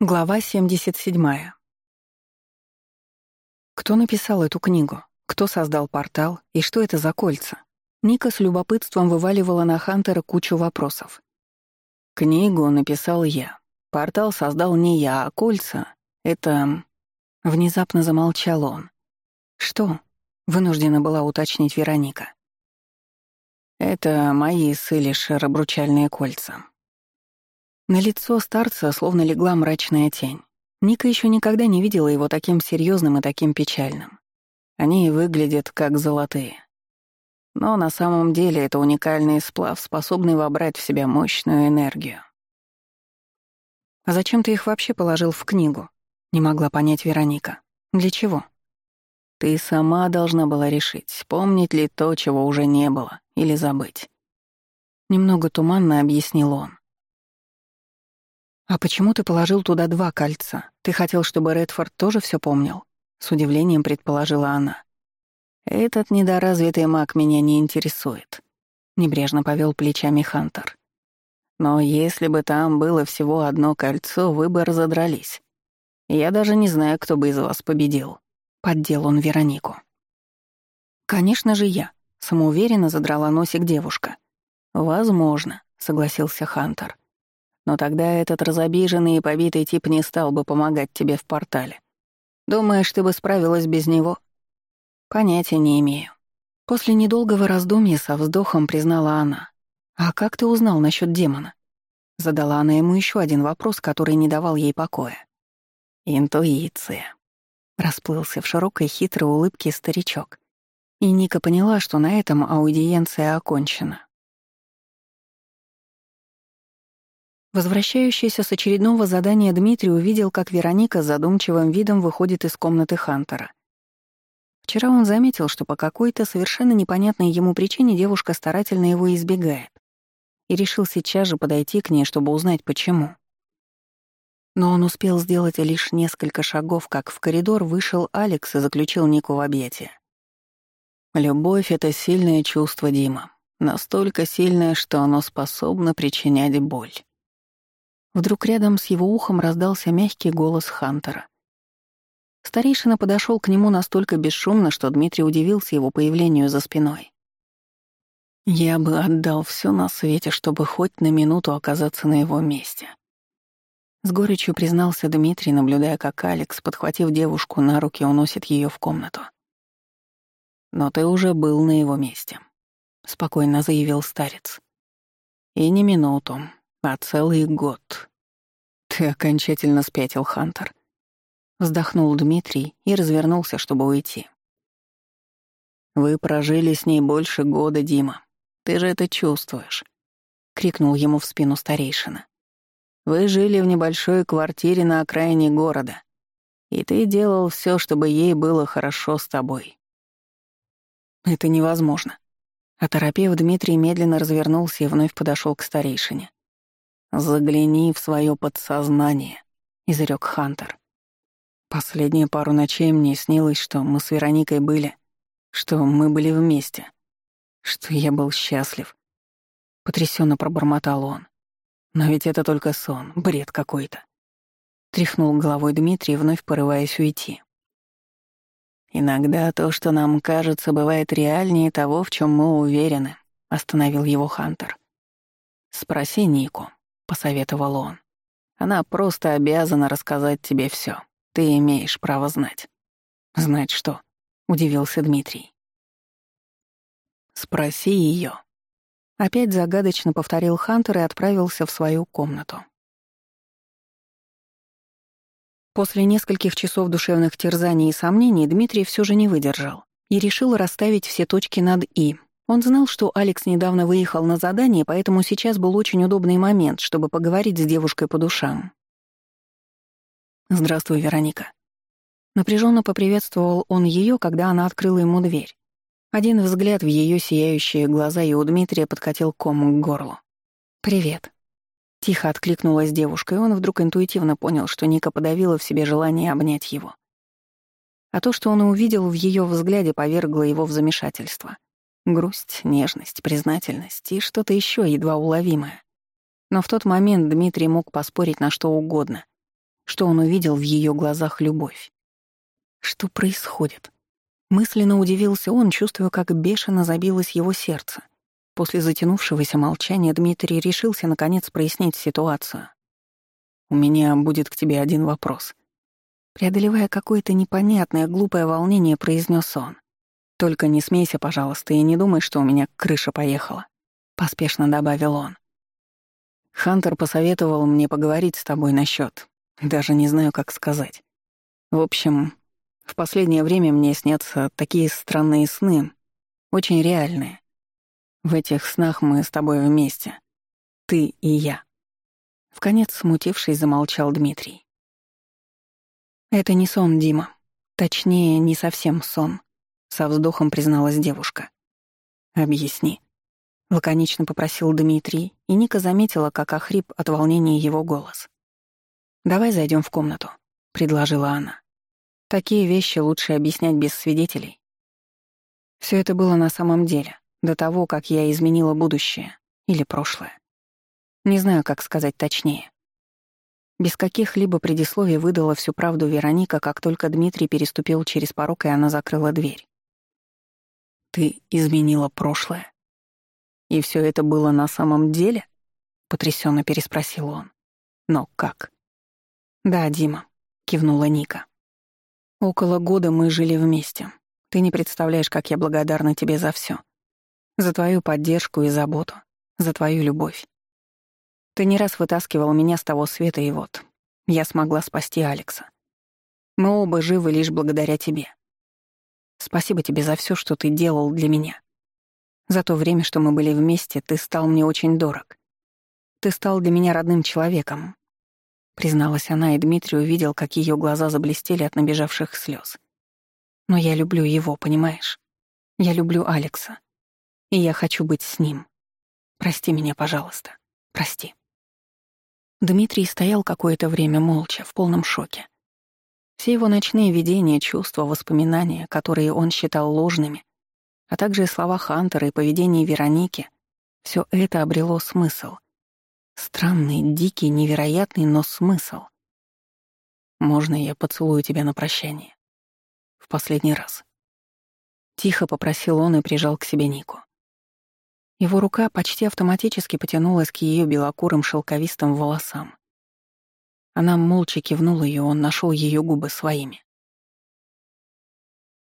Глава 77. Кто написал эту книгу? Кто создал портал? И что это за кольца? Ника с любопытством вываливала на Хантера кучу вопросов. Книгу написал я. Портал создал не я, а кольца. Это... Внезапно замолчал он. Что? Вынуждена была уточнить Вероника. Это мои с Илишер обручальные кольца. На лицо старца словно легла мрачная тень. Ника еще никогда не видела его таким серьезным и таким печальным. Они выглядят как золотые. Но на самом деле это уникальный сплав, способный вобрать в себя мощную энергию. «А зачем ты их вообще положил в книгу?» — не могла понять Вероника. «Для чего?» «Ты сама должна была решить, помнить ли то, чего уже не было, или забыть». Немного туманно объяснил он. «А почему ты положил туда два кольца? Ты хотел, чтобы Редфорд тоже все помнил?» С удивлением предположила она. «Этот недоразвитый маг меня не интересует», — небрежно повел плечами Хантер. «Но если бы там было всего одно кольцо, вы бы разодрались. Я даже не знаю, кто бы из вас победил». Поддел он Веронику. «Конечно же я», — самоуверенно задрала носик девушка. «Возможно», — согласился Хантер. Но тогда этот разобиженный и побитый тип не стал бы помогать тебе в портале. Думаешь, ты бы справилась без него? Понятия не имею. После недолгого раздумья со вздохом признала она. «А как ты узнал насчет демона?» Задала она ему еще один вопрос, который не давал ей покоя. «Интуиция», — расплылся в широкой хитрой улыбке старичок. И Ника поняла, что на этом аудиенция окончена. Возвращающийся с очередного задания Дмитрий увидел, как Вероника задумчивым видом выходит из комнаты Хантера. Вчера он заметил, что по какой-то совершенно непонятной ему причине девушка старательно его избегает, и решил сейчас же подойти к ней, чтобы узнать, почему. Но он успел сделать лишь несколько шагов, как в коридор вышел Алекс и заключил Нику в объятия. «Любовь — это сильное чувство Дима, настолько сильное, что оно способно причинять боль». Вдруг рядом с его ухом раздался мягкий голос Хантера. Старейшина подошел к нему настолько бесшумно, что Дмитрий удивился его появлению за спиной. «Я бы отдал все на свете, чтобы хоть на минуту оказаться на его месте», с горечью признался Дмитрий, наблюдая, как Алекс, подхватив девушку на руки, уносит ее в комнату. «Но ты уже был на его месте», — спокойно заявил старец. «И не минуту. А целый год. Ты окончательно спятил, Хантер. Вздохнул Дмитрий и развернулся, чтобы уйти. «Вы прожили с ней больше года, Дима. Ты же это чувствуешь», — крикнул ему в спину старейшина. «Вы жили в небольшой квартире на окраине города, и ты делал все, чтобы ей было хорошо с тобой». «Это невозможно». Оторопев, Дмитрий медленно развернулся и вновь подошел к старейшине. «Загляни в свое подсознание», — изрек Хантер. «Последние пару ночей мне снилось, что мы с Вероникой были, что мы были вместе, что я был счастлив». Потрясенно пробормотал он. «Но ведь это только сон, бред какой-то». Тряхнул головой Дмитрий, вновь порываясь уйти. «Иногда то, что нам кажется, бывает реальнее того, в чем мы уверены», — остановил его Хантер. «Спроси Нику» посоветовал он. Она просто обязана рассказать тебе все. Ты имеешь право знать. Знать что? удивился Дмитрий. Спроси ее. Опять загадочно повторил Хантер и отправился в свою комнату. После нескольких часов душевных терзаний и сомнений Дмитрий все же не выдержал и решил расставить все точки над «и», он знал, что Алекс недавно выехал на задание, поэтому сейчас был очень удобный момент, чтобы поговорить с девушкой по душам. «Здравствуй, Вероника». Напряженно поприветствовал он ее, когда она открыла ему дверь. Один взгляд в ее сияющие глаза, и у Дмитрия подкатил кому к горлу. «Привет». Тихо откликнулась девушка, и он вдруг интуитивно понял, что Ника подавила в себе желание обнять его. А то, что он увидел в ее взгляде, повергло его в замешательство — Грусть, нежность, признательность и что-то еще едва уловимое. Но в тот момент Дмитрий мог поспорить на что угодно, что он увидел в ее глазах любовь. Что происходит? Мысленно удивился он, чувствуя, как бешено забилось его сердце. После затянувшегося молчания Дмитрий решился наконец прояснить ситуацию. «У меня будет к тебе один вопрос». Преодолевая какое-то непонятное, глупое волнение, произнес он. Только не смейся, пожалуйста, и не думай, что у меня крыша поехала», — поспешно добавил он. «Хантер посоветовал мне поговорить с тобой насчет. Даже не знаю, как сказать. В общем, в последнее время мне снятся такие странные сны, очень реальные. В этих снах мы с тобой вместе. Ты и я». Вконец смутившись, замолчал Дмитрий. «Это не сон, Дима. Точнее, не совсем сон», со вздохом призналась девушка. «Объясни». Лаконично попросил Дмитрий, и Ника заметила, как охрип от волнения его голос. «Давай зайдем в комнату», — предложила она. «Такие вещи лучше объяснять без свидетелей». Все это было на самом деле, до того, как я изменила будущее или прошлое. Не знаю, как сказать точнее. Без каких-либо предисловий выдала всю правду Вероника, как только Дмитрий переступил через порог, и она закрыла дверь ты изменила прошлое». «И все это было на самом деле?» — потрясенно переспросил он. «Но как?» «Да, Дима», — кивнула Ника. «Около года мы жили вместе. Ты не представляешь, как я благодарна тебе за все. За твою поддержку и заботу, за твою любовь. Ты не раз вытаскивал меня с того света, и вот, я смогла спасти Алекса. Мы оба живы лишь благодаря тебе. Спасибо тебе за все, что ты делал для меня. За то время, что мы были вместе, ты стал мне очень дорог. Ты стал для меня родным человеком. Призналась она, и Дмитрий увидел, как ее глаза заблестели от набежавших слез. Но я люблю его, понимаешь? Я люблю Алекса. И я хочу быть с ним. Прости меня, пожалуйста. Прости. Дмитрий стоял какое-то время молча, в полном шоке. Все его ночные видения, чувства, воспоминания, которые он считал ложными, а также слова Хантера и поведение Вероники, все это обрело смысл. Странный, дикий, невероятный, но смысл. «Можно я поцелую тебя на прощание?» «В последний раз». Тихо попросил он и прижал к себе Нику. Его рука почти автоматически потянулась к ее белокурым шелковистым волосам. Она молча кивнула, и он нашел ее губы своими.